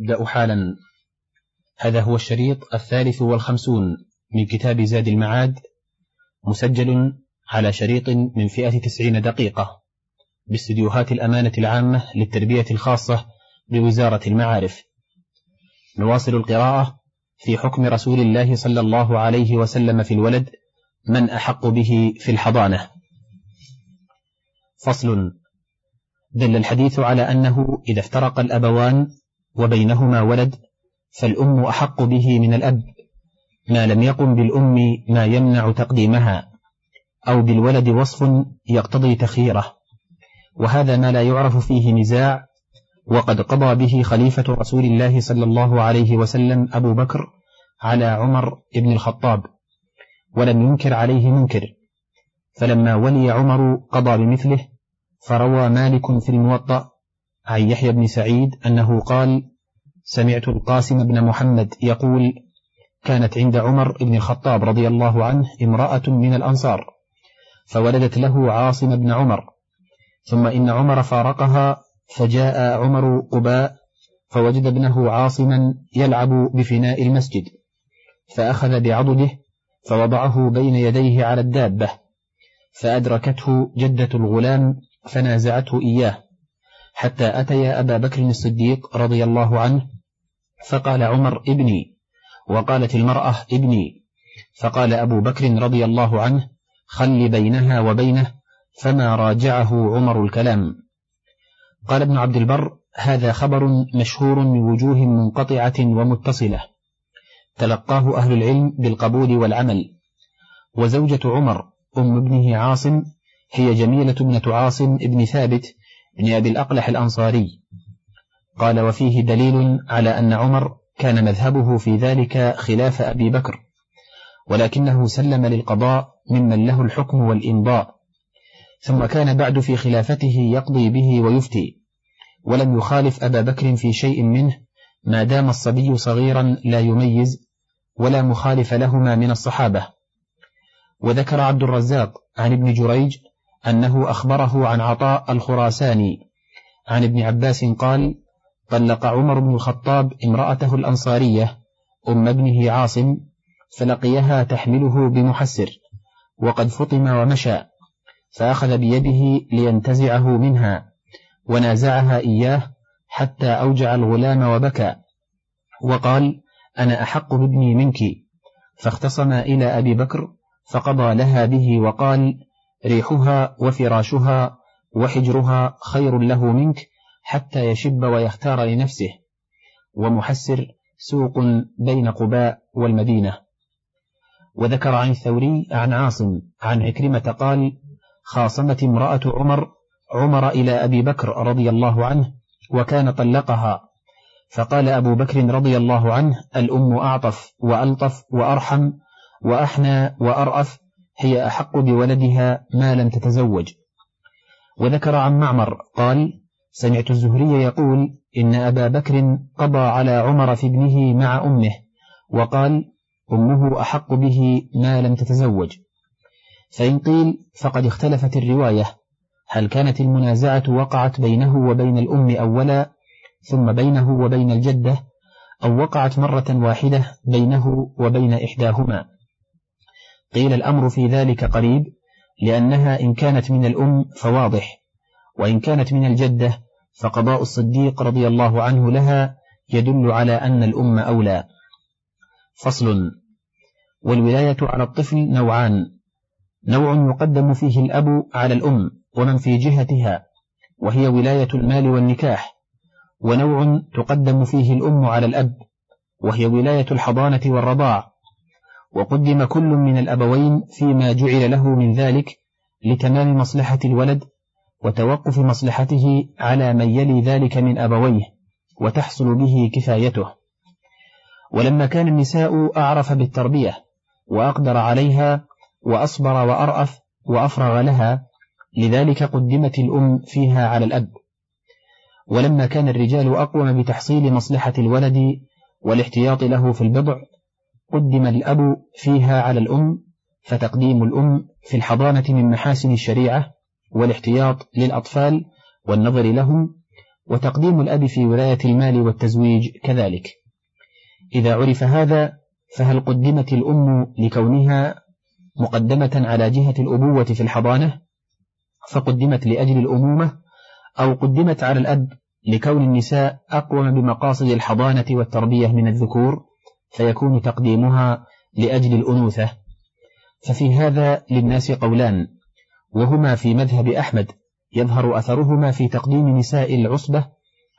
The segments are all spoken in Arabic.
نبدأ حالا هذا هو الشريط الثالث والخمسون من كتاب زاد المعاد مسجل على شريط من فئة تسعين دقيقة باستديوهات الأمانة العامة للتربية الخاصة بوزارة المعارف. نواصل القراءة في حكم رسول الله صلى الله عليه وسلم في الولد من أحق به في الحضانة. فصل. دل الحديث على أنه إذا افترق الأبوان وبينهما ولد فالأم أحق به من الأب. ما لم يقم بالأم ما يمنع تقديمها أو بالولد وصف يقتضي تخييره وهذا ما لا يعرف فيه نزاع وقد قضى به خليفة رسول الله صلى الله عليه وسلم أبو بكر على عمر بن الخطاب ولم ينكر عليه منكر. فلما ولي عمر قضى بمثله فروى مالك في الموطأ عن يحيى بن سعيد أنه قال سمعت القاسم بن محمد يقول كانت عند عمر بن الخطاب رضي الله عنه امرأة من الأنصار فولدت له عاصم بن عمر. ثم إن عمر فارقها فجاء عمر قباء فوجد ابنه عاصما يلعب بفناء المسجد فأخذ بعضده فوضعه بين يديه على الدابة فأدركته جدة الغلام فنازعته إياه. حتى أتيا أبا بكر الصديق رضي الله عنه فقال عمر ابني وقالت المرأة ابني فقال أبو بكر رضي الله عنه خل بينها وبينه فما راجعه عمر الكلام. قال ابن عبد البر هذا خبر مشهور من وجوه منقطعة ومتصلة. تلقاه أهل العلم بالقبول والعمل. وزوجة عمر أم ابنه عاصم هي جميلة ابنة عاصم ابن ثابت بن أبي الأقلح الأنصاري. قال وفيه دليل على أن عمر كان مذهبه في ذلك خلاف أبي بكر ولكنه سلم للقضاء ممن له الحكم والإمضاء ثم كان بعد في خلافته يقضي به ويفتي ولم يخالف أبا بكر في شيء منه ما دام الصبي صغيرا لا يميز ولا مخالف لهما من الصحابة. وذكر عبد الرزاق عن ابن جريج أنه أخبره عن عطاء الخراساني. عن ابن عباس قال طلق عمر بن الخطاب امرأته الأنصارية أم ابنه عاصم فلقيها تحمله بمحسر وقد فطم ومشى فأخذ بيده لينتزعه منها ونازعها إياه حتى أوجع الغلام وبكى وقال أنا أحق بابني منك. فاختصم إلى أبي بكر فقضى لها به وقال ريحها وفراشها وحجرها خير له منك حتى يشب ويختار لنفسه. ومحسر سوق بين قباء والمدينة. وذكر عن الثوري عن عاصم عن عكرمة قال خاصمت امرأة عمر عمر إلى أبي بكر رضي الله عنه وكان طلقها. فقال أبو بكر رضي الله عنه الأم أعطف وألطف وأرحم وأحنى وأرأف هي أحق بولدها ما لم تتزوج. وذكر عن معمر قال سمعت الزهري يقول إن أبا بكر قضى على عمر في ابنه مع أمه وقال أمه أحق به ما لم تتزوج. فإن قيل فقد اختلفت الرواية. هل كانت المنازعة وقعت بينه وبين الأم أولا ثم بينه وبين الجدة أو وقعت مرة واحدة بينه وبين إحداهما؟ قيل الأمر في ذلك قريب لأنها إن كانت من الأم فواضح وإن كانت من الجدة فقضاء الصديق رضي الله عنه لها يدل على أن الأم أولى. فصل والولاية على الطفل نوعان نوع يقدم فيه الأب على الأم ومن في جهتها وهي ولاية المال والنكاح ونوع تقدم فيه الأم على الأب وهي ولاية الحضانة والرضاع وقدم كل من الأبوين فيما جعل له من ذلك لتمام مصلحة الولد وتوقف مصلحته على من يلي ذلك من أبويه وتحصل به كفايته. ولما كان النساء أعرف بالتربية وأقدر عليها وأصبر وأرأف وأفرغ لها لذلك قدمت الأم فيها على الأب. ولما كان الرجال أقوم بتحصيل مصلحة الولد والاحتياط له في البضع قدم الأب فيها على الأم فتقديم الأم في الحضانة من محاسن الشريعة والاحتياط للأطفال والنظر لهم وتقديم الأب في ولاية المال والتزويج كذلك. إذا عرف هذا فهل قدمت الأم لكونها مقدمة على جهة الأبوة في الحضانة؟ فقدمت لأجل الأمومة أو قدمت على الأب لكون النساء أقوم بمقاصد الحضانة والتربية من الذكور؟ فيكون تقديمها لأجل الأنوثة. ففي هذا للناس قولان وهما في مذهب أحمد يظهر أثرهما في تقديم نساء العصبة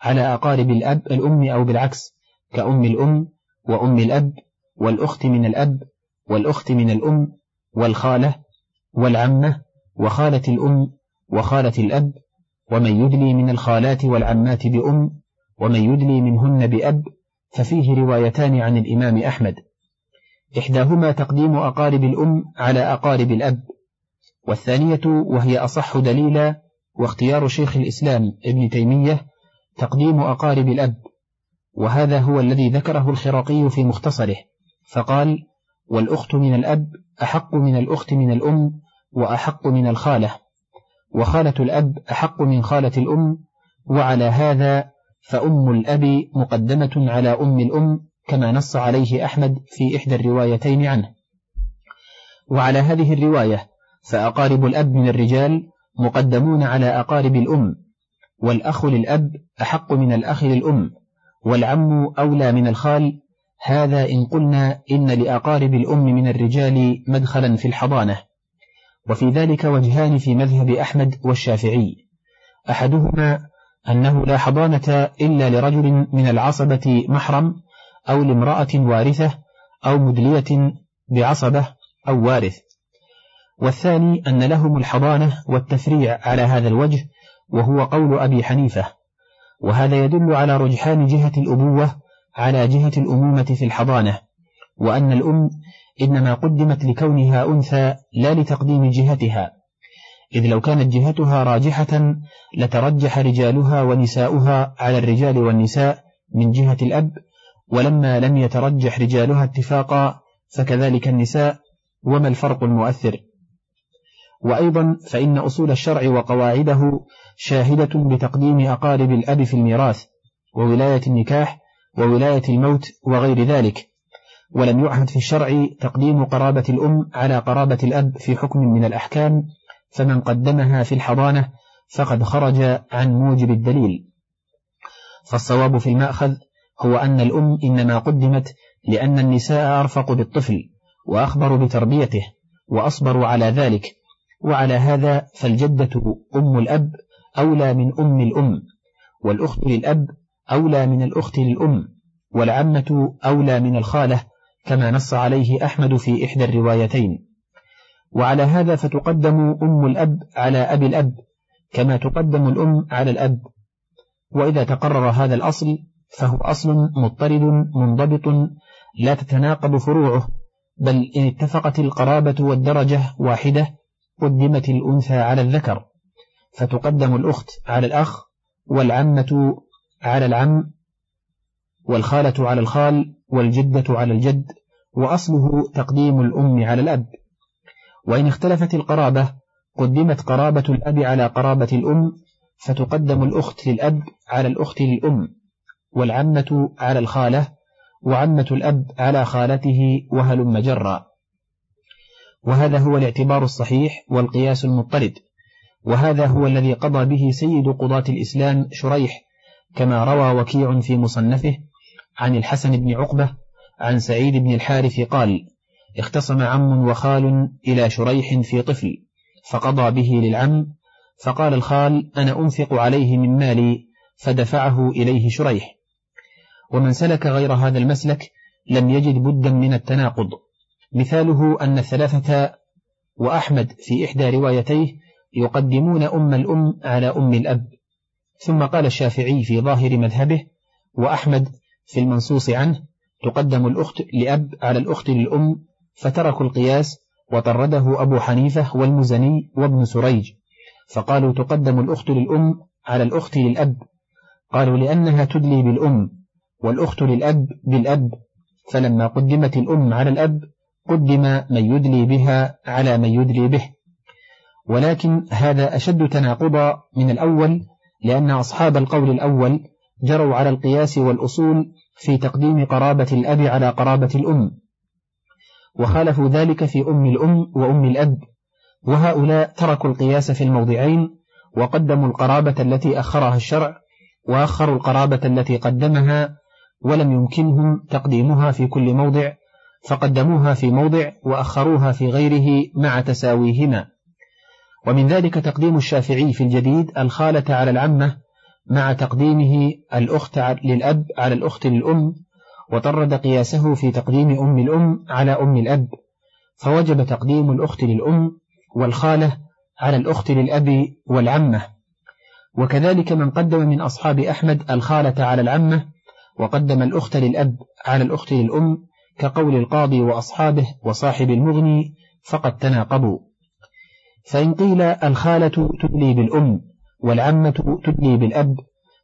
على أقارب الأب الأم أو بالعكس كأم الأم وأم الأب والأخت من الأب والأخت من الأم والخالة والعمة وخالة الأم وخالة الأب ومن يدلي من الخالات والعمات بأم ومن يدلي منهن بأب ففيه روايتان عن الإمام أحمد. إحداهما تقديم أقارب الأم على أقارب الأب والثانية وهي أصح دليلا واختيار شيخ الإسلام ابن تيمية تقديم أقارب الأب وهذا هو الذي ذكره الخراقي في مختصره فقال والأخت من الأب أحق من الأخت من الأم وأحق من الخالة وخالة الأب أحق من خالة الأم وعلى هذا فأم الأب مقدمة على أم الأم كما نص عليه أحمد في إحدى الروايتين عنه. وعلى هذه الرواية فأقارب الأب من الرجال مقدمون على أقارب الأم والأخ للأب أحق من الأخ للأم والعم أولى من الخال. هذا إن قلنا إن لأقارب الأم من الرجال مدخلا في الحضانة. وفي ذلك وجهان في مذهب أحمد والشافعي. أحدهما أنه لا حضانة إلا لرجل من العصبة محرم أو لامرأة وارثة أو مدلية بعصبة أو وارث. والثاني أن لهم الحضانة والتفريع على هذا الوجه وهو قول أبي حنيفة. وهذا يدل على رجحان جهة الأبوة على جهة الأمومة في الحضانة وأن الأم إنما قدمت لكونها أنثى لا لتقديم جهتها. إذ لو كانت جهتها راجحة لترجح رجالها ونساؤها على الرجال والنساء من جهة الأب ولما لم يترجح رجالها اتفاقا فكذلك النساء وما الفرق المؤثر؟ وأيضا فإن أصول الشرع وقواعده شاهدة بتقديم أقارب الأب في الميراث وولاية النكاح وولاية الموت وغير ذلك ولم يعهد في الشرع تقديم قرابة الأم على قرابة الأب في حكم من الأحكام فمن قدمها في الحضانة فقد خرج عن موجب الدليل. فالصواب في المأخذ هو أن الأم إنما قدمت لأن النساء أرفق بالطفل وأخبر بتربيته وأصبروا على ذلك وعلى هذا فالجدة أم الأب أولى من أم الأم والأخت للأب أولى من الأخت للأم والعمة أولى من الخالة كما نص عليه أحمد في إحدى الروايتين. وعلى هذا فتقدم أم الأب على أبي الأب كما تقدم الأم على الأب. وإذا تقرر هذا الأصل فهو أصل مضطرد منضبط لا تتناقض فروعه بل إن اتفقت القرابة والدرجة واحدة قدمت الأنثى على الذكر. فتقدم الأخت على الأخ والعمة على العم والخالة على الخال والجدة على الجد وأصله تقديم الأم على الأب. وإن اختلفت القرابة قدمت قرابة الأب على قرابة الأم فتقدم الأخت للأب على الأخت للأم والعمة على الخالة وعمة الأب على خالته وهلم جرا. وهذا هو الاعتبار الصحيح والقياس المضطرد وهذا هو الذي قضى به سيد قضاة الإسلام شريح كما روى وكيع في مصنفه عن الحسن بن عقبة عن سعيد بن الحارث قال اختصم عم وخال إلى شريح في طفل فقضى به للعم فقال الخال أنا أنفق عليه من مالي فدفعه إليه شريح. ومن سلك غير هذا المسلك لم يجد بدا من التناقض. مثاله أن الثلاثة وأحمد في إحدى روايتيه يقدمون أم الأم على أم الأب. ثم قال الشافعي في ظاهر مذهبه وأحمد في المنصوص عنه تقدم الأخت لأب على الأخت للأم فتركوا القياس وطرده أبو حنيفة والمزني وابن سريج. فقالوا تقدم الأخت للأم على الأخت للأب. قالوا لأنها تدلي بالأم والأخت للأب بالأب. فلما قدمت الأم على الأب قدم من يدلي بها على من يدلي به. ولكن هذا أشد تناقضا من الأول لأن أصحاب القول الأول جروا على القياس والأصول في تقديم قرابة الأب على قرابة الأم. وخالفوا ذلك في أم الأم وأم الأب وهؤلاء تركوا القياس في الموضعين وقدموا القرابة التي أخرها الشرع وأخروا القرابة التي قدمها ولم يمكنهم تقديمها في كل موضع فقدموها في موضع وأخروها في غيره مع تساويهما. ومن ذلك تقديم الشافعي في الجديد الخالة على العمة مع تقديمه الأخت للأب على الأخت للأم وطرد قياسه في تقديم أم الأم على أم الأب فوجب تقديم الأخت للأم والخالة على الأخت للأب والعمة. وكذلك من قدم من أصحاب أحمد الخالة على العمة وقدم الأخت للأب على الأخت للأم كقول القاضي وأصحابه وصاحب المغني فقد تناقضوا. فإن قيل الخالة تدلي بالأم والعمة تدلي بالأب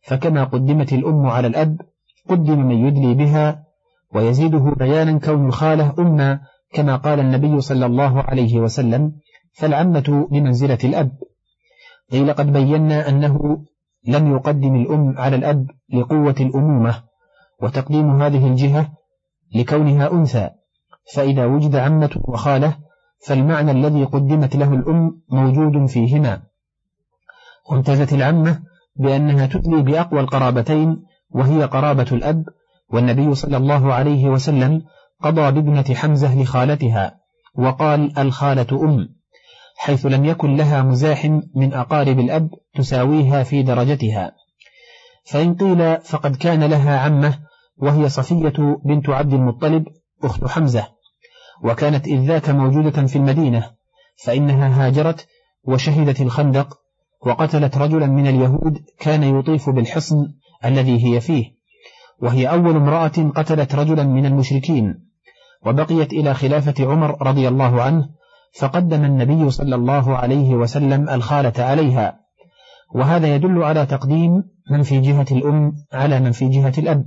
فكما قدمت الأم على الأب قدم من يدلي بها ويزيده بيانا كون الخالة أما كما قال النبي صلى الله عليه وسلم فالعمة بمنزلة الأب قيل قد بينا أنه لم يقدم الأم على الأب لقوة الأمومة وتقديم هذه الجهة لكونها أنثى فإذا وجد عمة وخالة فالمعنى الذي قدمت له الأم موجود فيهما وامتازت العمة بأنها تدلي بأقوى القرابتين وهي قرابة الأب والنبي صلى الله عليه وسلم قضى بابنة حمزة لخالتها وقال الخالة أم حيث لم يكن لها مزاحم من أقارب الأب تساويها في درجتها. فإن قيل فقد كان لها عمة وهي صفية بنت عبد المطلب أخت حمزة. وكانت إذ ذاك موجودة في المدينة فإنها هاجرت وشهدت الخندق وقتلت رجلا من اليهود كان يطيف بالحصن الذي هي فيه. وهي أول امرأة قتلت رجلا من المشركين وبقيت إلى خلافة عمر رضي الله عنه فقدم النبي صلى الله عليه وسلم الخالة عليها. وهذا يدل على تقديم من في جهة الأم على من في جهة الأب.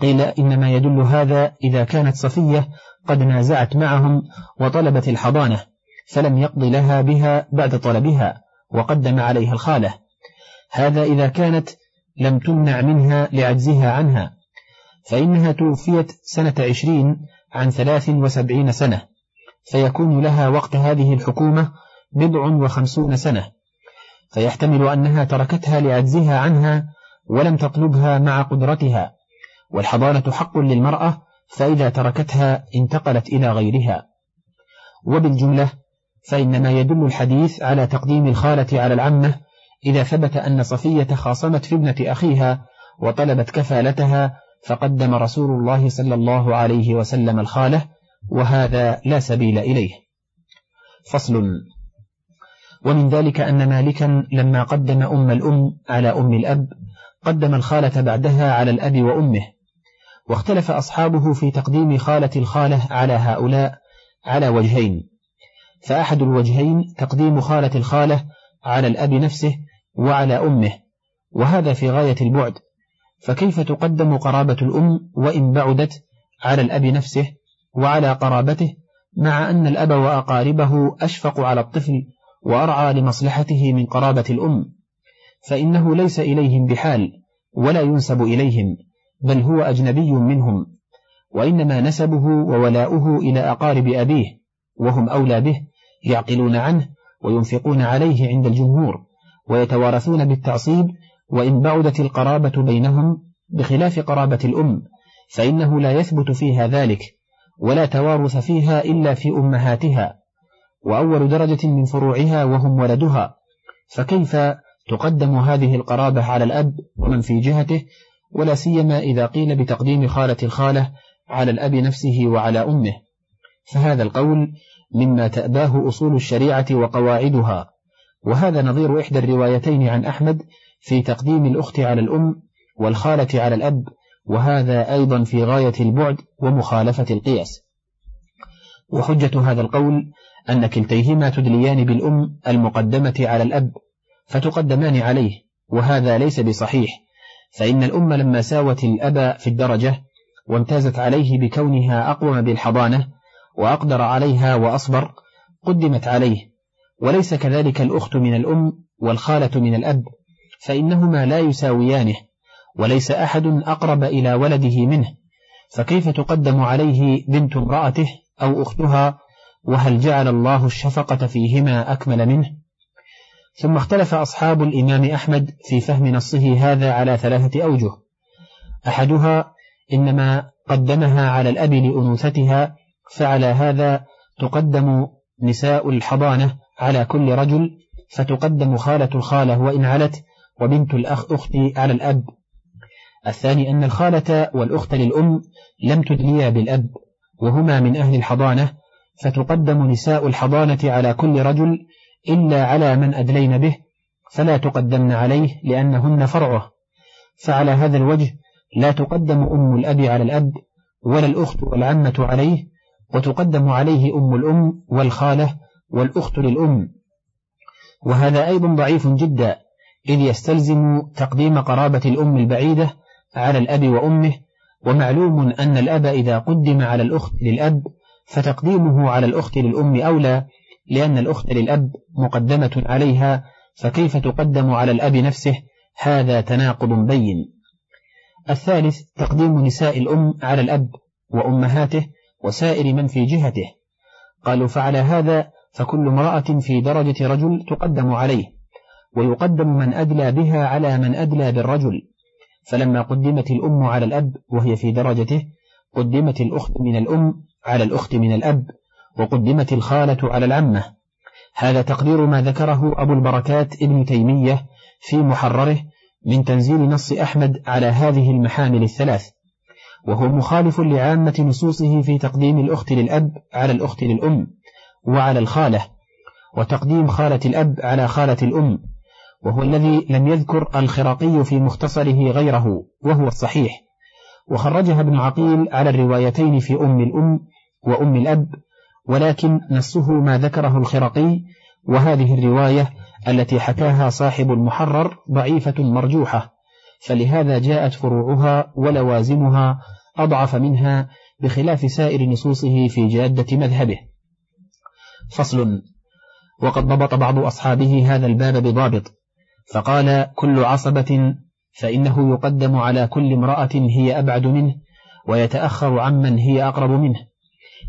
قيل إنما يدل هذا إذا كانت صفية قد نازعت معهم وطلبت الحضانة فلم يقض لها بها بعد طلبها وقدم عليها الخالة. هذا إذا كانت لم تمنع منها لعجزها عنها فإنها توفيت سنة عشرين عن ثلاث وسبعين سنة فيكون لها وقت هذه الحكومة بضع وخمسون سنة فيحتمل أنها تركتها لعجزها عنها ولم تطلبها مع قدرتها والحضانة حق للمرأة فإذا تركتها انتقلت إلى غيرها. وبالجملة فإنما يدل الحديث على تقديم الخالة على العمة إذا ثبت أن صفية خاصمت في ابنة أخيها وطلبت كفالتها فقدم رسول الله صلى الله عليه وسلم الخالة وهذا لا سبيل إليه. فصل. ومن ذلك أن مالكا لما قدم أم الأم على أم الأب قدم الخالة بعدها على الأب وأمه. واختلف أصحابه في تقديم خالة الخالة على هؤلاء على وجهين. فأحد الوجهين تقديم خالة الخالة على الأب نفسه وعلى أمه وهذا في غاية البعد. فكيف تقدم قرابة الأم وإن بعدت على الأب نفسه وعلى قرابته مع أن الأب وأقاربه أشفق على الطفل وأرعى لمصلحته من قرابة الأم؟ فإنه ليس إليهم بحال ولا ينسب إليهم بل هو أجنبي منهم. وإنما نسبه وولاؤه إلى أقارب أبيه وهم أولى به يعقلون عنه وينفقون عليه عند الجمهور. ويتوارثون بالتعصيب وإن بعدت القرابة بينهم بخلاف قرابة الأم فإنه لا يثبت فيها ذلك ولا توارث فيها إلا في أمهاتها وأول درجة من فروعها وهم ولدها. فكيف تقدم هذه القرابة على الأب ومن في جهته؟ ولا سيما إذا قيل بتقديم خالة الخالة على الأب نفسه وعلى أمه. فهذا القول مما تأباه أصول الشريعة وقواعدها. وهذا نظير إحدى الروايتين عن أحمد في تقديم الأخت على الأم والخالة على الأب وهذا أيضا في غاية البعد ومخالفة القياس. وحجة هذا القول أن كلتيهما تدليان بالأم المقدمة على الأب فتقدمان عليه وهذا ليس بصحيح فإن الأم لما ساوت الأب في الدرجة وامتازت عليه بكونها أقوم بالحضانة وأقدر عليها وأصبر قدمت عليه وليس كذلك الأخت من الأم والخالة من الأب فإنهما لا يساويانه وليس أحد أقرب إلى ولده منه. فكيف تقدم عليه بنت امرأته أو أختها؟ وهل جعل الله الشفقة فيهما أكمل منه؟ ثم اختلف أصحاب الإمام أحمد في فهم نصه هذا على ثلاثة أوجه. أحدها إنما قدمها على الأب لأنوثتها فعلى هذا تقدم نساء الحضانة على كل رجل فتقدم خالة الخالة وإن علت وبنت الأخ أخت على الأب. الثاني أن الخالة والأخت للأم لم تدليا بالأب وهما من أهل الحضانة فتقدم نساء الحضانة على كل رجل إلا على من أدلين به فلا تقدمن عليه لأنهن فرعه. فعلى هذا الوجه لا تقدم أم الأب على الأب ولا الأخت والعمة عليه وتقدم عليه أم الأم والخالة والأخت للأم. وهذا أيضا ضعيف جدا إذ يستلزم تقديم قرابة الأم البعيدة على الأب وأمه ومعلوم أن الأب إذا قدم على الأخت للأب فتقديمه على الأخت للأم أولى لأن الأخت للأب مقدمة عليها فكيف تقدم على الأب نفسه؟ هذا تناقض بين. الثالث تقديم نساء الأم على الأب وأمهاته وسائر من في جهته. قالوا فعلى هذا فكل امرأة في درجة رجل تقدم عليه ويقدم من أدلى بها على من أدلى بالرجل. فلما قدمت الأم على الأب وهي في درجته قدمت الأخت من الأم على الأخت من الأب وقدمت الخالة على العمة. هذا تقرير ما ذكره أبو البركات ابن تيمية في محرره من تنزيل نص أحمد على هذه المحامل الثلاث. وهو مخالف لعامة نصوصه في تقديم الأخت للأب على الأخت للأم. وعلى الخالة وتقديم خالة الأب على خالة الأم وهو الذي لم يذكر الخرقي في مختصره غيره وهو الصحيح. وخرجها ابن عقيل على الروايتين في أم الأم وأم الأب ولكن نصه ما ذكره الخرقي وهذه الرواية التي حكاها صاحب المحرر ضعيفة مرجوحة فلهذا جاءت فروعها ولوازمها أضعف منها بخلاف سائر نصوصه في جادة مذهبه. فصل. وقد ضبط بعض أصحابه هذا الباب بضابط. فقال كل عصبة فإنه يقدم على كل امرأة هي أبعد منه ويتأخر عمن هي أقرب منه.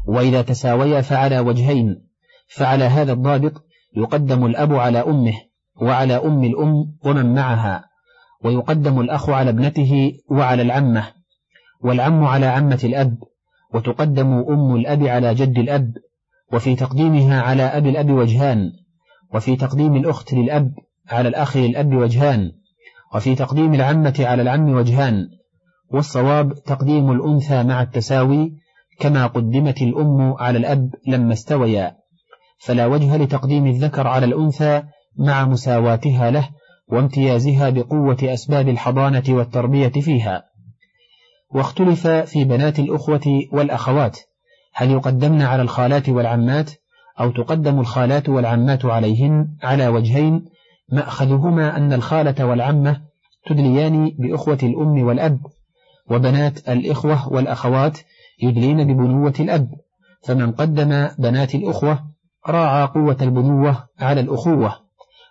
وإذا تساويا فعلى وجهين. فعلى هذا الضابط يقدم الأب على أمه وعلى أم الأم ومن معها. ويقدم الأخ على ابنته وعلى العمة. والعم على عمة الأب. وتقدم أم الأب على جد الأب. وفي تقديمها على أب الأب وجهان وفي تقديم الأخت للأب على الأخ للأب وجهان وفي تقديم العمة على العم وجهان والصواب تقديم الأنثى مع التساوي كما قدمت الأم على الأب لما استويا فلا وجه لتقديم الذكر على الأنثى مع مساواتها له وامتيازها بقوة أسباب الحضانة والتربية فيها. واختلف في بنات الأخوة والأخوات. هل يقدمن على الخالات والعمات أو تقدم الخالات والعمات عليهن على وجهين؟ مأخذهما أن الخالة والعمة تدليان بأخوة الأم والأب وبنات الإخوة والأخوات يدلين ببنوة الأب فمن قدم بنات الأخوة راعى قوة البنوة على الأخوة.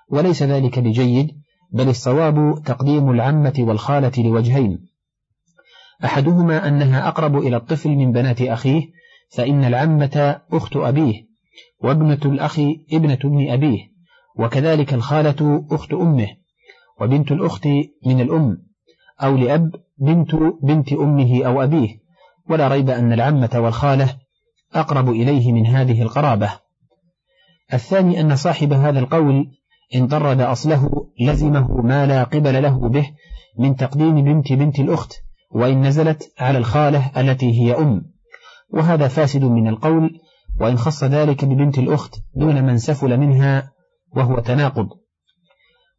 وليس ذلك بجيد بل الصواب تقديم العمة والخالة لوجهين. أحدهما أنها أقرب إلى الطفل من بنات أخيه فإن العمة أخت أبيه وابنة الأخ ابنة ابن أبيه وكذلك الخالة أخت أمه وبنت الأخت من الأم أو لأب بنت بنت أمه أو أبيه. ولا ريب أن العمة والخالة أقرب إليه من هذه القرابة. الثاني أن صاحب هذا القول إن طرد أصله لزمه ما لا قبل له به من تقديم بنت بنت الأخت وإن نزلت على الخالة التي هي أم. وهذا فاسد من القول وإن خص ذلك ببنت الأخت دون من سفل منها وهو تناقض.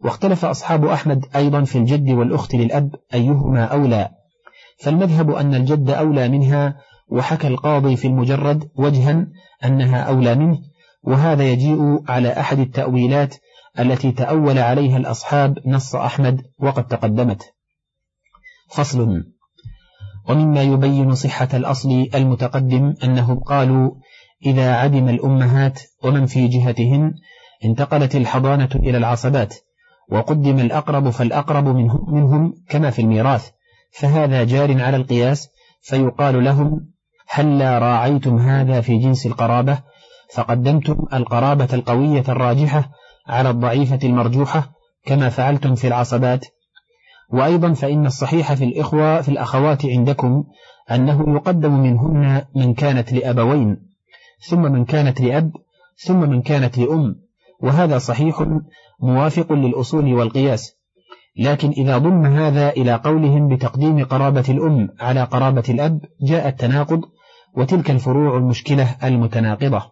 واختلف أصحاب أحمد أيضا في الجد والأخت للأب أيهما أولى. فالمذهب أن الجد أولى منها وحكى القاضي في المجرد وجها أنها أولى منه وهذا يجيء على أحد التأويلات التي تأول عليها الأصحاب نص أحمد وقد تقدمت. فصل. ومما يبين صحة الأصل المتقدم أنهم قالوا إذا عدم الأمهات ومن في جهتهن انتقلت الحضانة إلى العصبات وقدم الأقرب فالأقرب منهم كما في الميراث فهذا جار على القياس فيقال لهم هلا راعيتم هذا في جنس القرابة فقدمتم القرابة القوية الراجحة على الضعيفة المرجوحة كما فعلتم في العصبات. وأيضا فإن الصحيح في الإخوة في الأخوات عندكم أنه يقدم منهن من كانت لأبوين ثم من كانت لأب ثم من كانت لأم وهذا صحيح موافق للأصول والقياس. لكن إذا ضم هذا إلى قولهم بتقديم قرابة الأم على قرابة الأب جاء التناقض وتلك الفروع المشكلة المتناقضة.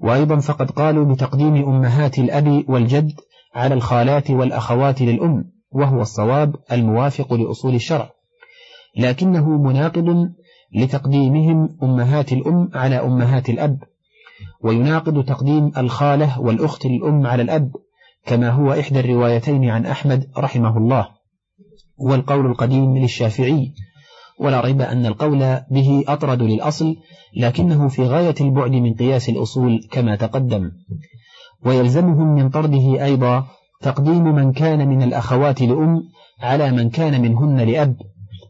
وأيضا فقد قالوا بتقديم أمهات الأب والجد على الخالات والأخوات للأم. وهو الصواب الموافق لأصول الشرع. لكنه مناقض لتقديمهم أمهات الأم على أمهات الأب ويناقض تقديم الخالة والأخت للأم على الأب كما هو إحدى الروايتين عن أحمد رحمه الله. والقول القديم للشافعي ولا ريب أن القول به أطرد للأصل لكنه في غاية البعد من قياس الأصول كما تقدم. ويلزمهم من طرده أيضا تقديم من كان من الأخوات لأم على من كان منهن لأب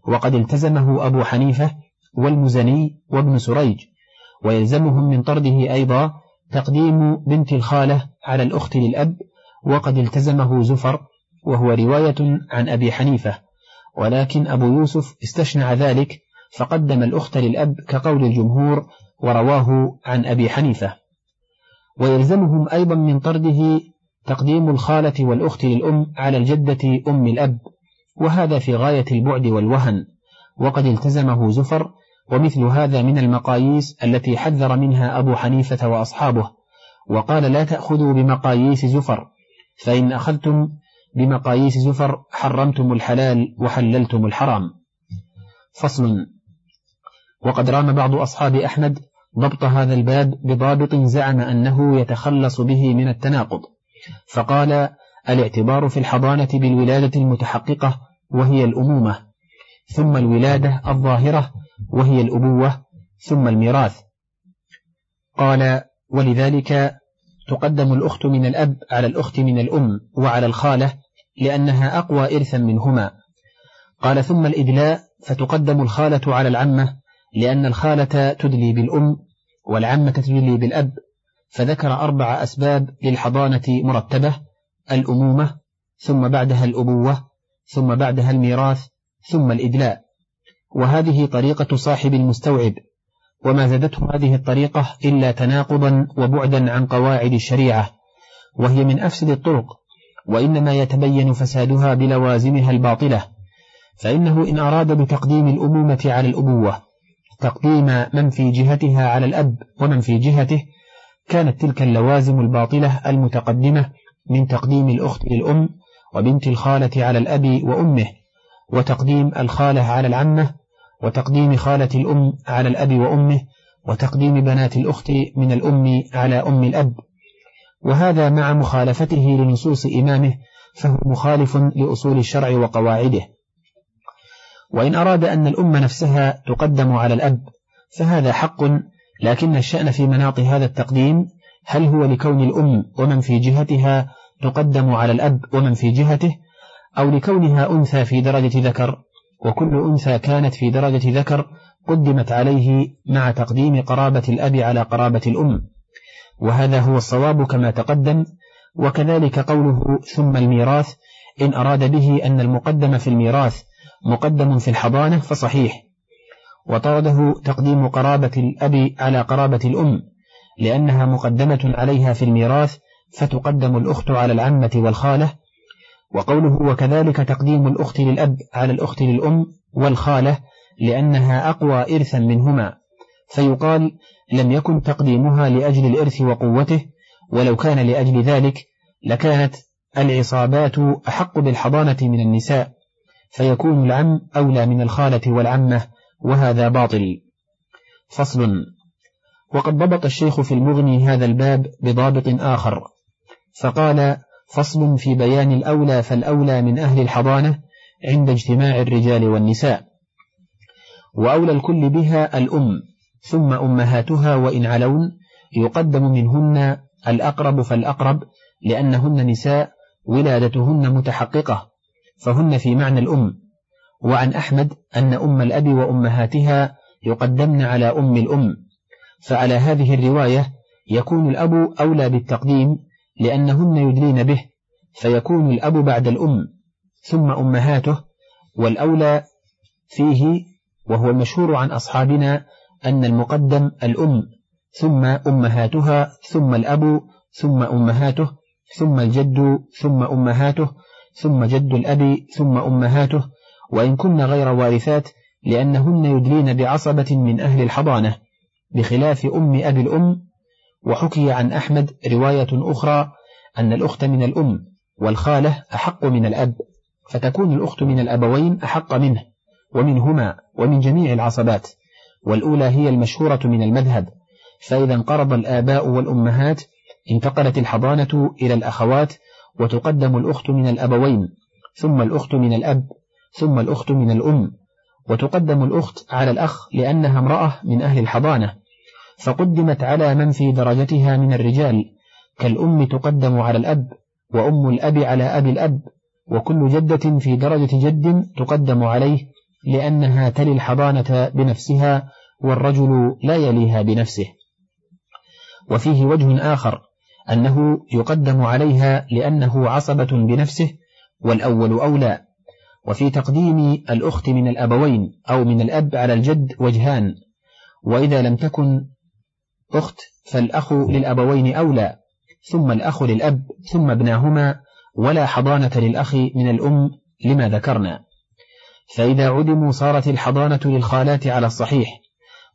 وقد التزمه أبو حنيفة والمزني وابن سريج ويلزمهم من طرده أيضا تقديم بنت الخالة على الأخت للأب وقد التزمه زفر وهو رواية عن أبي حنيفة ولكن أبو يوسف استشنع ذلك فقدم الأخت للأب كقول الجمهور ورواه عن أبي حنيفة. ويلزمهم أيضا من طرده تقديم الخالة والأخت للأم على الجدة أم الأب وهذا في غاية البعد والوهن وقد التزمه زفر ومثل هذا من المقاييس التي حذر منها أبو حنيفة وأصحابه وقال لا تأخذوا بمقاييس زفر فإن أخذتم بمقاييس زفر حرمتم الحلال وحللتم الحرام. فصل. وقد رام بعض أصحاب أحمد ضبط هذا الباب بضابط زعم أنه يتخلص به من التناقض. فقال الاعتبار في الحضانة بالولادة المتحققة وهي الأمومة ثم الولادة الظاهرة وهي الأبوة ثم الميراث. قال ولذلك تقدم الأخت من الأب على الأخت من الأم وعلى الخالة لأنها أقوى إرثا منهما. قال ثم الإدلاء فتقدم الخالة على العمة لأن الخالة تدلي بالأم والعمة تدلي بالأب فذكر أربع أسباب للحضانة مرتبة الأمومة ثم بعدها الأبوة ثم بعدها الميراث ثم الإدلاء. وهذه طريقة صاحب المستوعب. وما زادته هذه الطريقة إلا تناقضا وبعدا عن قواعد الشريعة. وهي من أفسد الطرق وإنما يتبين فسادها بلوازمها الباطلة. فإنه إن أراد بتقديم الأمومة على الأبوة تقديم من في جهتها على الأب ومن في جهته كانت تلك اللوازم الباطلة المتقدمة من تقديم الأخت للأم وبنت الخالة على الأب وأمه وتقديم الخالة على العمة وتقديم خالة الأم على الأب وأمه وتقديم بنات الأخت من الأم على أم الأب. وهذا مع مخالفته لنصوص إمامه فهو مخالف لأصول الشرع وقواعده. وإن أراد أن الأم نفسها تقدم على الأب فهذا حق لكن الشأن في مناط هذا التقديم هل هو لكون الأم ومن في جهتها تقدم على الأب ومن في جهته أو لكونها أنثى في درجة ذكر وكل أنثى كانت في درجة ذكر قدمت عليه مع تقديم قرابة الأب على قرابة الأم. وهذا هو الصواب كما تقدم وكذلك قوله ثم الميراث إن أراد به أن المقدم في الميراث مقدم في الحضانة فصحيح. وطرده تقديم قرابة الأب على قرابة الأم لأنها مقدمة عليها في الميراث فتقدم الأخت على العمة والخالة. وقوله وكذلك تقديم الأخت للأب على الأخت للأم والخالة لأنها أقوى إرثا منهما. فيقال لم يكن تقديمها لأجل الإرث وقوته ولو كان لأجل ذلك لكانت العصابات أحق بالحضانة من النساء. فيكون العم أولى من الخالة والعمة. وهذا باطل. فصل. وقد ضبط الشيخ في المغني هذا الباب بضابط آخر. فقال فصل في بيان الأولى فالأولى من أهل الحضانة عند اجتماع الرجال والنساء. وأولى الكل بها الأم ثم أمهاتها وإن علون يقدم منهن الأقرب فالأقرب لأنهن نساء ولادتهن متحققة. فهن في معنى الأم. وعن أحمد أن أم الأب وأمهاتها يقدمن على أم الأم فعلى هذه الرواية يكون الأب أولى بالتقديم لأنهن يدلين به فيكون الأب بعد الأم ثم أمهاته والأولى فيه وهو المشهور عن أصحابنا أن المقدم الأم ثم أمهاتها ثم الأب ثم أمهاته ثم الجد ثم أمهاته ثم جد الأب ثم أمهاته وإن كن غير وارثات لأنهن يدلين بعصبة من أهل الحضانة بخلاف أم أبي الأم وحكي عن أحمد رواية أخرى أن الأخت من الأم والخالة أحق من الأب فتكون الأخت من الأبوين أحق منه ومنهما ومن جميع العصبات والأولى هي المشهورة من المذهب فإذا انقرض الآباء والأمهات انتقلت الحضانة إلى الأخوات وتقدم الأخت من الأبوين ثم الأخت من الأب ثم الأخت من الأم وتقدم الأخت على الأخ لأنها امرأة من أهل الحضانة فقدمت على من في درجتها من الرجال كالأم تقدم على الأب وأم الأب على أبي الأب وكل جدة في درجة جد تقدم عليه لأنها تلي الحضانة بنفسها والرجل لا يليها بنفسه. وفيه وجه آخر أنه يقدم عليها لأنه عصبة بنفسه والأول أولى. وفي تقديم الأخت من الأبوين أو من الأب على الجد وجهان وإذا لم تكن أخت فالأخ للأبوين أولى ثم الأخ للأب ثم ابناهما ولا حضانة للأخ من الأم لما ذكرنا. فإذا عدموا صارت الحضانة للخالات على الصحيح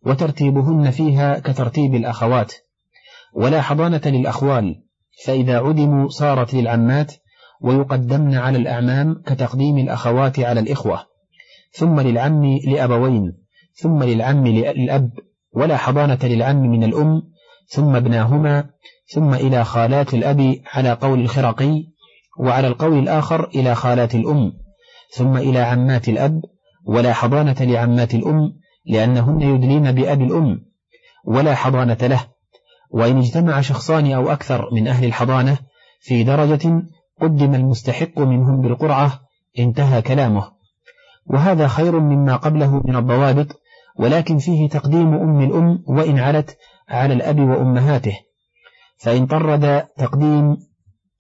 وترتيبهن فيها كترتيب الأخوات ولا حضانة للأخوال فإذا عدموا صارت للعمات ويقدمن على الأعمام كتقديم الأخوات على الإخوة ثم للعم لأبوين ثم للعم للأب ولا حضانة للعم من الأم ثم ابناهما ثم إلى خالات الأب على قول الخرقي وعلى القول الآخر إلى خالات الأم ثم إلى عمات الأب ولا حضانة لعمات الأم لأنهن يدلين بأب الأم ولا حضانة له وإن اجتمع شخصان أو أكثر من أهل الحضانة في درجة قدم المستحق منهم بالقرعة انتهى كلامه. وهذا خير مما قبله من الضوابط ولكن فيه تقديم أم الأم وإن علت على الأب وأمهاته. فإن طرد تقديم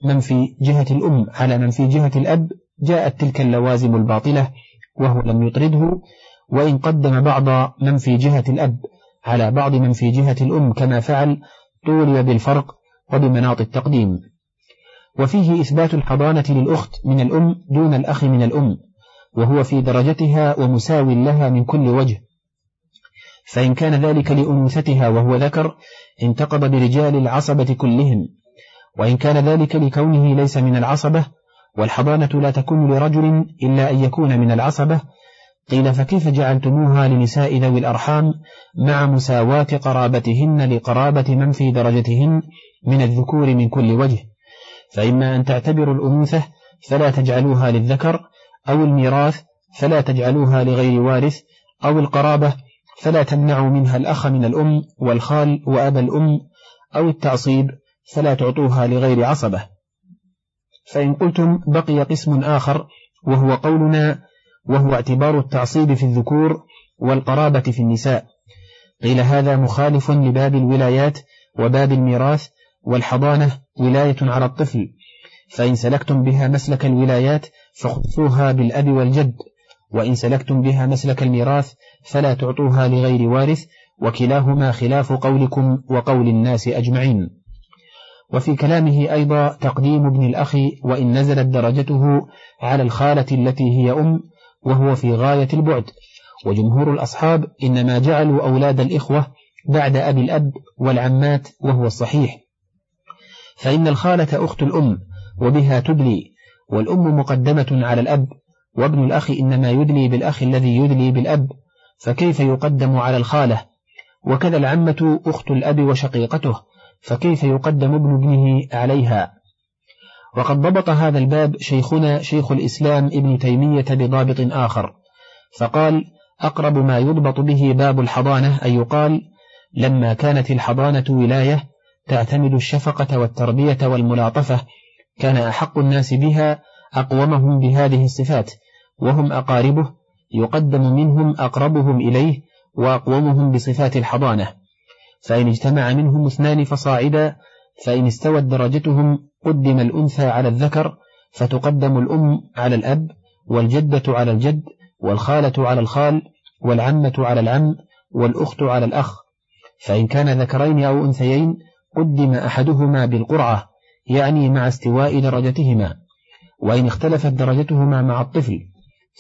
من في جهة الأم على من في جهة الأب جاءت تلك اللوازم الباطلة وهو لم يطرده. وإن قدم بعض من في جهة الأب على بعض من في جهة الأم كما فعل طولي بالفرق وبمناط التقديم. وفيه إثبات الحضانة للأخت من الأم دون الأخ من الأم وهو في درجتها ومساو لها من كل وجه. فإن كان ذلك لأنوثتها وهو ذكر انتقض برجال العصبة كلهم. وإن كان ذلك لكونه ليس من العصبة والحضانة لا تكون لرجل إلا أن يكون من العصبة قيل فكيف جعلتموها لنساء ذوي الأرحام مع مساواة قرابتهن لقرابة من في درجتهن من الذكور من كل وجه؟ فإما أن تعتبروا الأنوثة فلا تجعلوها للذكر أو الميراث فلا تجعلوها لغير وارث أو القرابة فلا تمنعوا منها الأخ من الأم والخال وأبا الأم أو التعصيب فلا تعطوها لغير عصبة. فإن قلتم بقي قسم آخر وهو قولنا وهو اعتبار التعصيب في الذكور والقرابة في النساء. قيل هذا مخالف لباب الولايات وباب الميراث والحضانة ولاية على الطفل فإن سلكتم بها مسلك الولايات فخصوها بالأب والجد وإن سلكتم بها مسلك الميراث فلا تعطوها لغير وارث وكلاهما خلاف قولكم وقول الناس أجمعين. وفي كلامه أيضا تقديم ابن الأخ وإن نزلت درجته على الخالة التي هي أم وهو في غاية البعد. وجمهور الأصحاب إنما جعلوا أولاد الإخوة بعد أبي الأب والعمات وهو الصحيح. فإن الخالة أخت الأم وبها تدلي والأم مقدمة على الأب وابن الأخ إنما يدلي بالأخ الذي يدلي بالأب فكيف يقدم على الخالة؟ وكذا العمة أخت الأب وشقيقته فكيف يقدم ابن ابنه عليها؟ وقد ضبط هذا الباب شيخنا شيخ الإسلام ابن تيمية بضابط آخر فقال أقرب ما يضبط به باب الحضانة أن يقال لما كانت الحضانة ولاية تعتمد الشفقة والتربية والملاطفة كان أحق الناس بها أقومهم بهذه الصفات وهم أقاربه يقدم منهم أقربهم إليه وأقومهم بصفات الحضانة. فإن اجتمع منهم اثنان فصاعدا فإن استوت درجتهم قدم الأنثى على الذكر فتقدم الأم على الأب والجدة على الجد والخالة على الخال والعمة على العم والأخت على الأخ. فإن كان ذكرين أو أنثيين قدم أحدهما بالقرعة يعني مع استواء درجتهما. وإن اختلفت درجتهما مع الطفل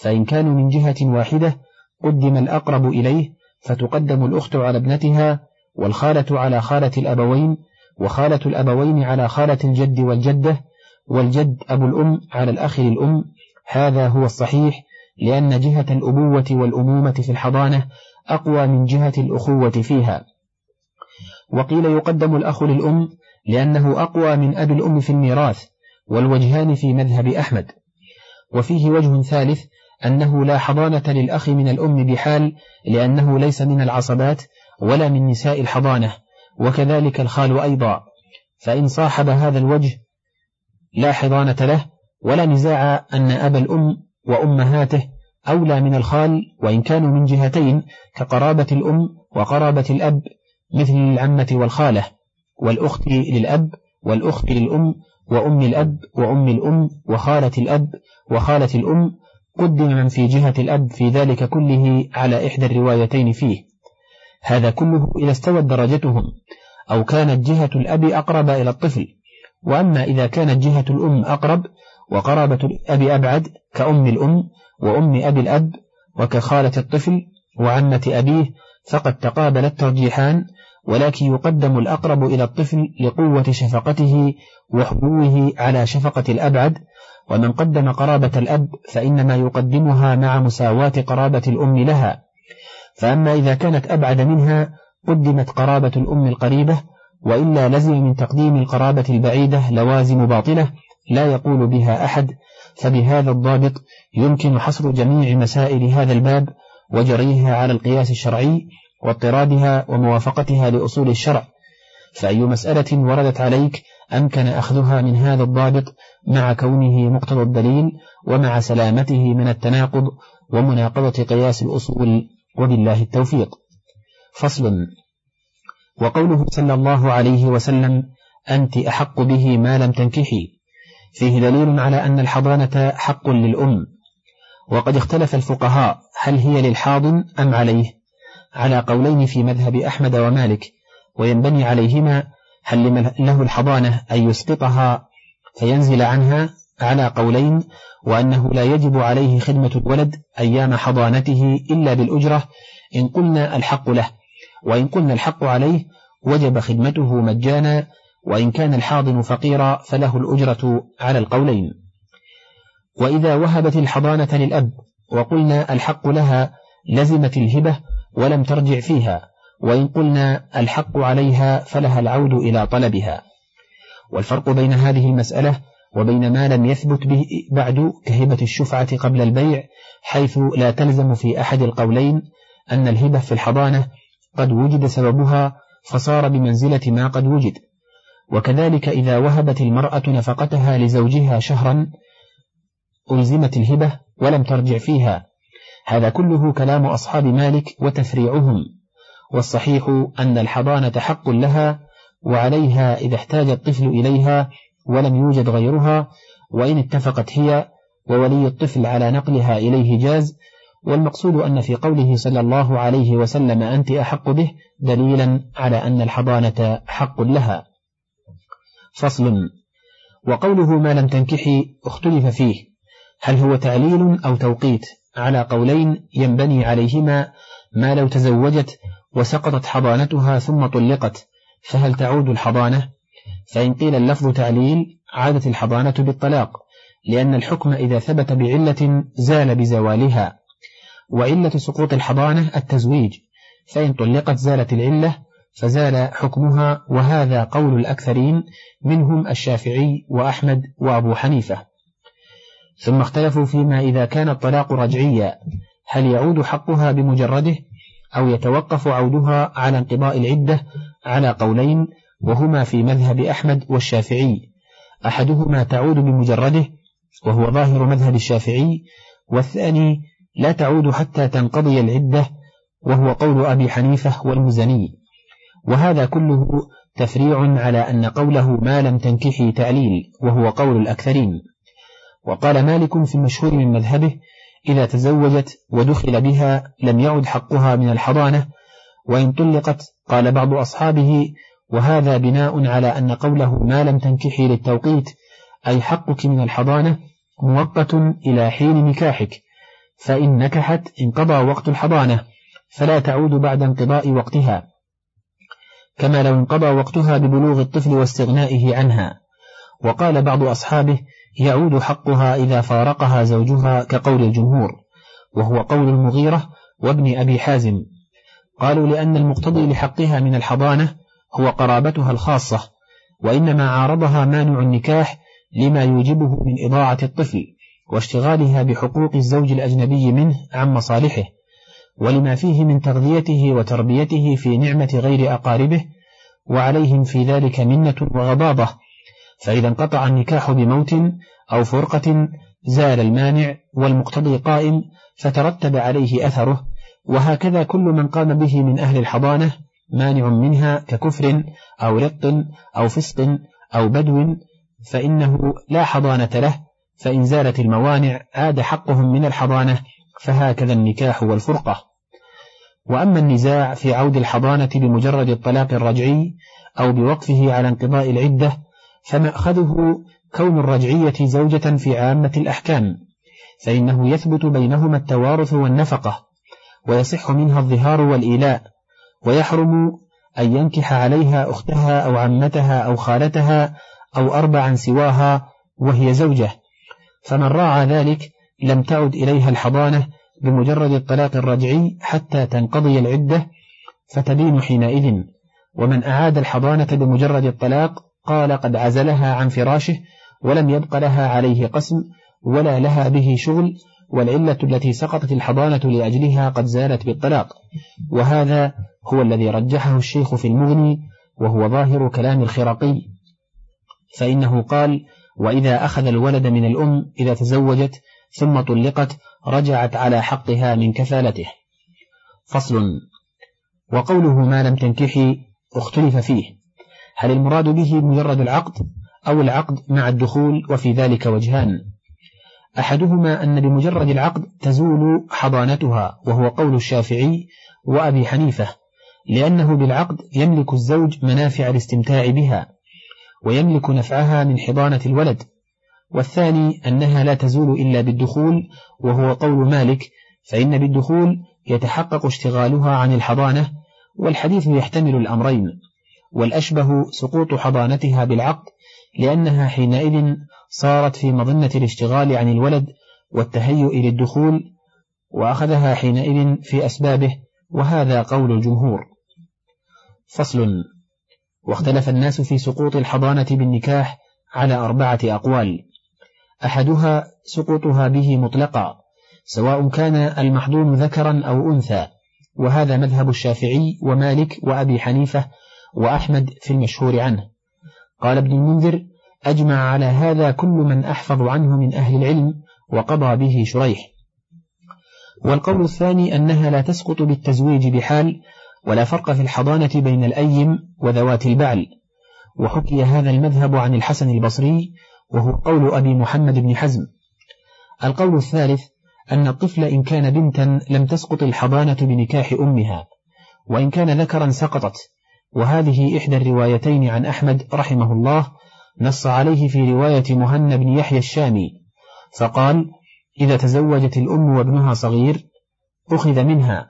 فإن كانوا من جهة واحدة قدم الأقرب إليه فتقدم الأخت على ابنتها والخالة على خالة الأبوين وخالة الأبوين على خالة الجد والجدة والجد أبو الأم على الأخ للأم. هذا هو الصحيح لأن جهة الأبوة والأمومة في الحضانة أقوى من جهة الأخوة فيها. وقيل يقدم الأخ للأم لأنه أقوى من أبي الأم في الميراث والوجهان في مذهب أحمد. وفيه وجه ثالث أنه لا حضانة للأخ من الأم بحال لأنه ليس من العصبات ولا من نساء الحضانة وكذلك الخال أيضا. فإن صاحب هذا الوجه لا حضانة له ولا نزاع أن أبا الأم وأمهاته أولى من الخال وإن كانوا من جهتين كقرابة الأم وقرابة الأب مثل العمة والخالة والأخت للأب والأخت للأم وأم الأب وأم الأم وخالة الأب وخالة الأم قدم من في جهة الأب في ذلك كله على إحدى الروايتين فيه. هذا كله إذا استوت درجتهم أو كانت جهة الأب أقرب إلى الطفل. وأما إذا كانت جهة الأم أقرب وقرابة الأب أبعد كأم الأم وأم أبي الأب وكخالة الطفل وعمة أبيه فقد تقابل الترجيحان ولكن يقدم الأقرب إلى الطفل لقوة شفقته وحبوه على شفقة الأبعد ومن قدم قرابة الأب فإنما يقدمها مع مساواة قرابة الأم لها. فأما إذا كانت أبعد منها قدمت قرابة الأم القريبة وإلا لزم من تقديم القرابة البعيدة لوازم باطلة لا يقول بها أحد فبهذا الضابط يمكن حصر جميع مسائل هذا الباب وجريها على القياس الشرعي واضطرادها وموافقتها لأصول الشرع. فأي مسألة وردت عليك أمكن أخذها من هذا الضابط مع كونه مقتضى الدليل ومع سلامته من التناقض ومناقضة قياس الأصول وبالله التوفيق. فصل. وقوله صلى الله عليه وسلم أنت أحق به ما لم تنكحي. فيه دليل على أن الحضانة حق للأم. وقد اختلف الفقهاء هل هي للحاضن أم عليه. على قولين في مذهب أحمد ومالك وينبني عليهما هل له الحضانة أن يسقطها فينزل عنها على قولين وأنه لا يجب عليه خدمة الولد أيام حضانته إلا بالأجرة إن قلنا الحق له وإن قلنا الحق عليه وجب خدمته مجانا وإن كان الحاضن فقيرا فله الأجرة على القولين. وإذا وهبت الحضانة للأب وقلنا الحق لها لزمت الهبة ولم ترجع فيها وإن قلنا الحق عليها فلها العود إلى طلبها. والفرق بين هذه المسألة وبين ما لم يثبت به بعد كهبة الشفعة قبل البيع حيث لا تلزم في أحد القولين أن الهبة في الحضانة قد وجد سببها فصار بمنزلة ما قد وجد. وكذلك إذا وهبت المرأة نفقتها لزوجها شهرا ألزمت الهبة ولم ترجع فيها. هذا كله كلام أصحاب مالك وتفريعهم والصحيح أن الحضانة حق لها وعليها إذا احتاج الطفل إليها ولم يوجد غيرها وإن اتفقت هي وولي الطفل على نقلها إليه جاز والمقصود أن في قوله صلى الله عليه وسلم أنت أحق به دليلا على أن الحضانة حق لها. فصل. وقوله ما لم تنكحي اختلف فيه هل هو تعليل أو توقيت؟ على قولين ينبني عليهما ما لو تزوجت وسقطت حضانتها ثم طلقت فهل تعود الحضانة؟ فإن قيل اللفظ تعليل عادت الحضانة بالطلاق لأن الحكم إذا ثبت بعلة زال بزوالها. وعلة سقوط الحضانة التزويج فإن طلقت زالت العلة فزال حكمها وهذا قول الأكثرين منهم الشافعي وأحمد وأبو حنيفة. ثم اختلفوا فيما إذا كان الطلاق رجعيا. هل يعود حقها بمجرده أو يتوقف عودها على انقضاء العدة على قولين وهما في مذهب أحمد والشافعي؟ أحدهما تعود بمجرده وهو ظاهر مذهب الشافعي والثاني لا تعود حتى تنقضي العدة وهو قول أبي حنيفة والمزني. وهذا كله تفريع على أن قوله ما لم تنكحي تعليل وهو قول الأكثرين. وقال مالك في المشهور من مذهبه إذا تزوجت ودخل بها لم يعد حقها من الحضانة وإن طلقت قال بعض أصحابه وهذا بناء على أن قوله ما لم تنكحي للتوقيت أي حقك من الحضانة مؤقت إلى حين نكاحك فإن نكحت انقضى وقت الحضانة فلا تعود بعد انقضاء وقتها كما لو انقضى وقتها ببلوغ الطفل واستغنائه عنها. وقال بعض أصحابه يعود حقها إذا فارقها زوجها كقول الجمهور وهو قول المغيرة وابن أبي حازم. قالوا لأن المقتضي لحقها من الحضانة هو قرابتها الخاصة وإنما عارضها مانع النكاح لما يوجبه من إضاعة الطفل واشتغالها بحقوق الزوج الأجنبي منه عن مصالحه ولما فيه من تغذيته وتربيته في نعمة غير أقاربه وعليهم في ذلك منة وغضاضة فإذا انقطع النكاح بموت أو فرقة زال المانع والمقتضي قائم فترتب عليه أثره وهكذا كل من قام به من أهل الحضانة مانع منها ككفر أو رق أو فسق أو بدو فإنه لا حضانة له فإن زالت الموانع عاد حقهم من الحضانة فهكذا النكاح والفرقة. وأما النزاع في عود الحضانة بمجرد الطلاق الرجعي أو بوقفه على انقضاء العدة فمأخذه كون الرجعية زوجة في عامة الأحكام فإنه يثبت بينهما التوارث والنفقة ويصح منها الظهار والإيلاء ويحرم أن ينكح عليها أختها أو عمتها أو خالتها أو أربعا سواها وهي زوجة. فمن راعى ذلك لم تعد إليها الحضانة بمجرد الطلاق الرجعي حتى تنقضي العدة فتبين حينئذ. ومن أعاد الحضانة بمجرد الطلاق قال قد عزلها عن فراشه ولم يبق لها عليه قسم ولا لها به شغل والعلة التي سقطت الحضانة لأجلها قد زالت بالطلاق. وهذا هو الذي رجحه الشيخ في المغني وهو ظاهر كلام الخرقي فإنه قال وإذا أخذ الولد من الأم إذا تزوجت ثم طلقت رجعت على حقها من كفالته. فصل. وقوله ما لم تنكحي اختلف فيه. هل المراد به مجرد العقد أو العقد مع الدخول وفي ذلك وجهان؟ أحدهما أن بمجرد العقد تزول حضانتها وهو قول الشافعي وأبي حنيفة لأنه بالعقد يملك الزوج منافع الاستمتاع بها ويملك نفعها من حضانة الولد والثاني أنها لا تزول إلا بالدخول وهو قول مالك فإن بالدخول يتحقق اشتغالها عن الحضانة والحديث يحتمل الأمرين. والأشبه سقوط حضانتها بالعقد لأنها حينئذ صارت في مظنة الاشتغال عن الولد والتهيؤ للدخول وأخذها حينئذ في أسبابه وهذا قول الجمهور. فصل واختلف الناس في سقوط الحضانة بالنكاح على أربعة أقوال. أحدها سقوطها به مطلقا سواء كان المحضون ذكرا أو أنثى وهذا مذهب الشافعي ومالك وأبي حنيفة وأحمد في المشهور عنه. قال ابن المنذر أجمع على هذا كل من أحفظ عنه من أهل العلم وقضى به شريح. والقول الثاني أنها لا تسقط بالتزويج بحال ولا فرق في الحضانة بين الأيم وذوات البعل. وحكي هذا المذهب عن الحسن البصري وهو قول أبي محمد بن حزم. القول الثالث أن الطفل إن كان بنتا لم تسقط الحضانة بنكاح أمها وإن كان ذكرا سقطت. وهذه إحدى الروايتين عن أحمد رحمه الله نص عليه في رواية مهن بن يحيى الشامي فقال إذا تزوجت الأم وابنها صغير أخذ منها.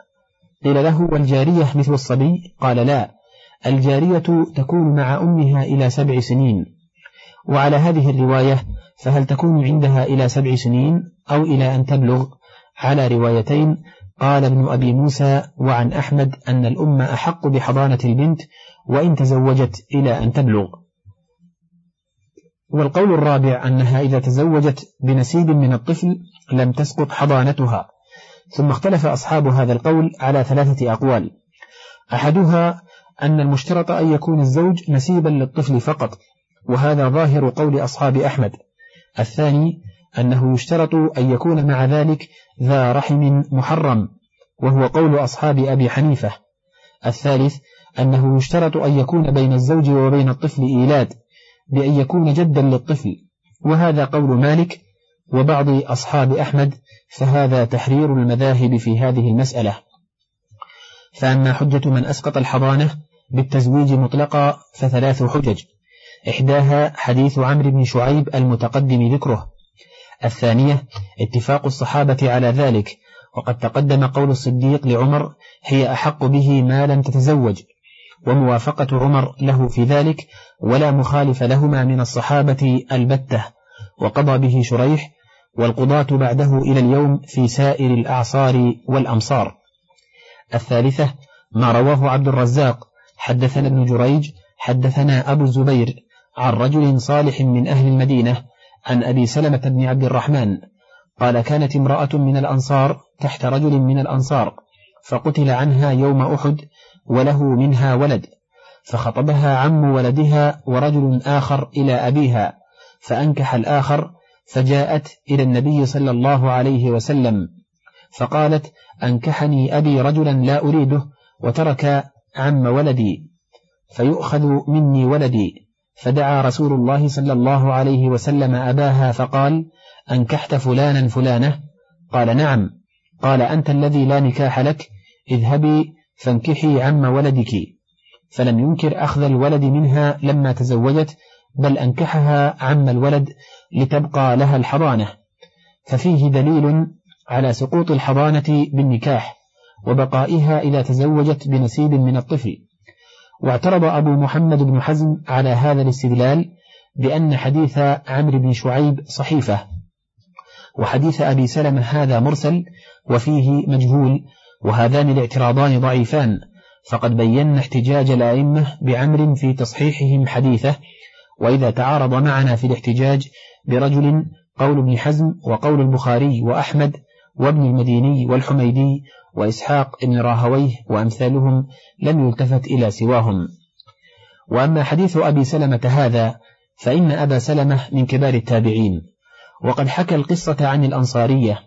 قيل له والجارية مثل الصبي؟ قال لا الجارية تكون مع أمها إلى سبع سنين. وعلى هذه الرواية فهل تكون عندها إلى سبع سنين أو إلى أن تبلغ؟ على روايتين قال ابن أبي موسى وعن أحمد أن الأم أحق بحضانة البنت وإن تزوجت إلى أن تبلغ. والقول الرابع أنها إذا تزوجت بنسيب من الطفل لم تسقط حضانتها. ثم اختلف أصحاب هذا القول على ثلاثة أقوال. أحدها أن المشترط أن يكون الزوج نسيبا للطفل فقط وهذا ظاهر قول أصحاب أحمد. الثاني أنه يشترط أن يكون مع ذلك ذا رحم محرم وهو قول أصحاب أبي حنيفة. الثالث أنه يشترط أن يكون بين الزوج وبين الطفل إيلاد بأن يكون جدا للطفل. وهذا قول مالك وبعض أصحاب أحمد فهذا تحرير المذاهب في هذه المسألة. فأما حجة من أسقط الحضانة بالتزويج مطلقا فثلاث حجج. إحداها حديث عمرو بن شعيب المتقدم ذكره. الثانية اتفاق الصحابة على ذلك وقد تقدم قول الصديق لعمر هي أحق به ما لم تتزوج وموافقة عمر له في ذلك ولا مخالف لهما من الصحابة البتة وقضى به شريح والقضاة بعده إلى اليوم في سائر الأعصار والأمصار. الثالثة ما رواه عبد الرزاق حدثنا ابن جريج حدثنا أبو الزبير عن رجل صالح من أهل المدينة عن أبي سلمة بن عبد الرحمن قال كانت امرأة من الأنصار تحت رجل من الأنصار فقتل عنها يوم أحد وله منها ولد فخطبها عم ولدها ورجل آخر إلى أبيها فأنكح الآخر فجاءت إلى النبي صلى الله عليه وسلم فقالت أنكحني أبي رجلا لا أريده وترك عم ولدي فيؤخذ مني ولدي. فدعا رسول الله صلى الله عليه وسلم أباها فقال أنكحت فلانا فلانة؟ قال نعم. قال أنت الذي لا نكاح لك اذهبي فانكحي عم ولدك. فلم ينكر أخذ الولد منها لما تزوجت بل أنكحها عم الولد لتبقى لها الحضانة. ففيه دليل على سقوط الحضانة بالنكاح وبقائها إذا تزوجت بنسيب من الطفل. واعترض أبو محمد بن حزم على هذا الاستدلال بأن حديث عمرو بن شعيب صحيفة. وحديث أبي سلمة هذا مرسل وفيه مجهول وهذان الاعتراضان ضعيفان فقد بينا احتجاج الأئمة بعمر في تصحيحهم حديثه وإذا تعارض معنا في الاحتجاج برجل قول ابن حزم وقول البخاري وأحمد وابن المديني والحميدي وإسحاق بن راهويه وأمثالهم لم يلتفت إلى سواهم. وأما حديث أبي سلمة هذا فإن أبا سلمة من كبار التابعين. وقد حكى القصة عن الأنصارية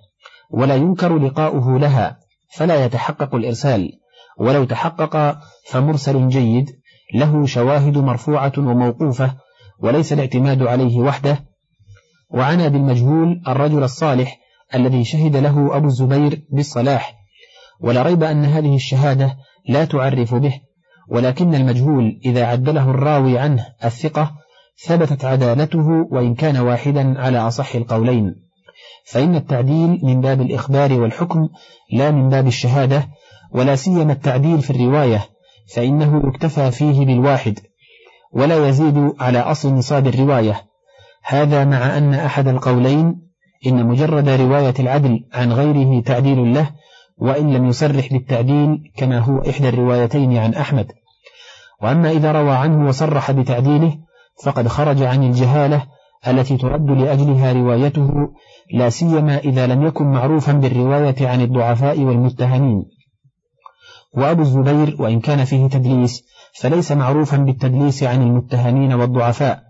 ولا ينكر لقاؤه لها فلا يتحقق الإرسال. ولو تحقق فمرسل جيد له شواهد مرفوعة وموقوفة وليس الاعتماد عليه وحده. وعنى بالمجهول الرجل الصالح الذي شهد له أبو الزبير بالصلاح. ولا ريب أن هذه الشهادة لا تعرف به ولكن المجهول إذا عدله الراوي عنه الثقة ثبتت عدالته وإن كان واحدا على أصح القولين. فإن التعديل من باب الإخبار والحكم لا من باب الشهادة ولا سيما التعديل في الرواية فإنه يكتفى فيه بالواحد ولا يزيد على أصل نصاب الرواية. هذا مع أن أحد القولين إن مجرد رواية العدل عن غيره تعديل له وإن لم يصرح بالتعديل كما هو إحدى الروايتين عن أحمد. وأما إذا روى عنه وصرح بتعديله فقد خرج عن الجهالة التي ترد لأجلها روايته لا سيما إذا لم يكن معروفا بالرواية عن الضعفاء والمتهمين. وأبو الزبير وإن كان فيه تدليس فليس معروفا بالتدليس عن المتهمين والضعفاء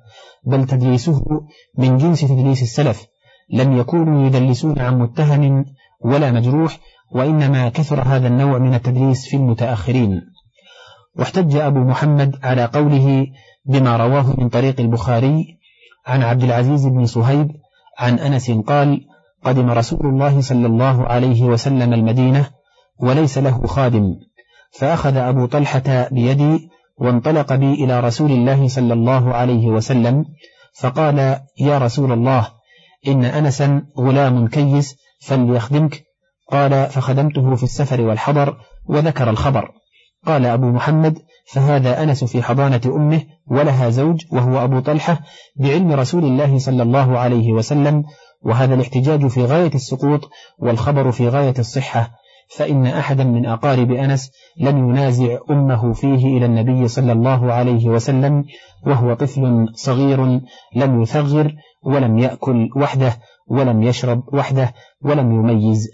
بل تدليسه من جنس تدليس السلف. لم يكونوا يدلسون عن متهم ولا مجروح وإنما كثر هذا النوع من التدليس في المتأخرين. واحتج أبو محمد على قوله بما رواه من طريق البخاري عن عبد العزيز بن صهيب عن أنس قال قدم رسول الله صلى الله عليه وسلم المدينة وليس له خادم فأخذ أبو طلحة بيدي وانطلق بي إلى رسول الله صلى الله عليه وسلم فقال يا رسول الله إن أنسا غلام كيس فليخدمك. قال فخدمته في السفر والحضر وذكر الخبر. قال أبو محمد فهذا أنس في حضانة أمه ولها زوج وهو أبو طلحة بعلم رسول الله صلى الله عليه وسلم وهذا الاحتجاج في غاية السقوط والخبر في غاية الصحة. فإن أحدا من أقارب أنس لم ينازع أمه فيه إلى النبي صلى الله عليه وسلم وهو طفل صغير لم يثغر ولم يأكل وحده ولم يشرب وحده ولم يميز